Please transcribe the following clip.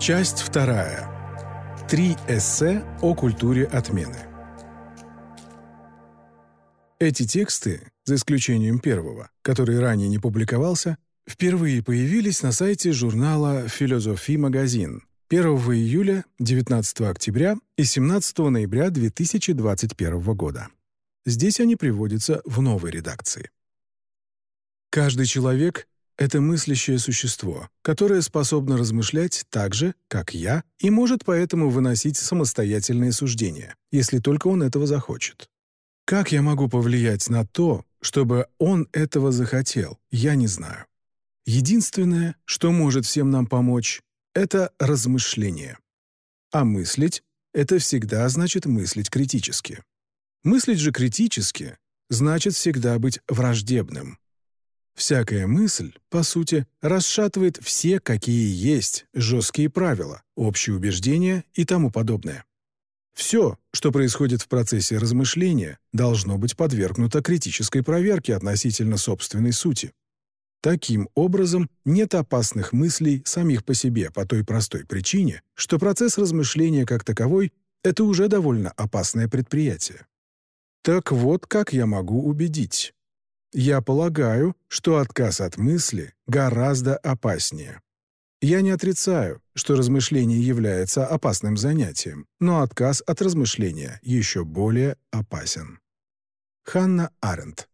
Часть вторая. Три эссе о культуре отмены. Эти тексты, за исключением первого, который ранее не публиковался, впервые появились на сайте журнала «Философи Магазин» 1 июля, 19 октября и 17 ноября 2021 года. Здесь они приводятся в новой редакции. Каждый человек — это мыслящее существо, которое способно размышлять так же, как я, и может поэтому выносить самостоятельные суждения, если только он этого захочет. Как я могу повлиять на то, чтобы он этого захотел, я не знаю. Единственное, что может всем нам помочь, это размышление. А мыслить — это всегда значит мыслить критически. Мыслить же критически значит всегда быть враждебным. Всякая мысль, по сути, расшатывает все, какие есть, жесткие правила, общие убеждения и тому подобное. Все, что происходит в процессе размышления, должно быть подвергнуто критической проверке относительно собственной сути. Таким образом, нет опасных мыслей самих по себе по той простой причине, что процесс размышления как таковой — это уже довольно опасное предприятие. Так вот, как я могу убедить. Я полагаю, что отказ от мысли гораздо опаснее. Я не отрицаю, что размышление является опасным занятием, но отказ от размышления еще более опасен. Ханна Аренд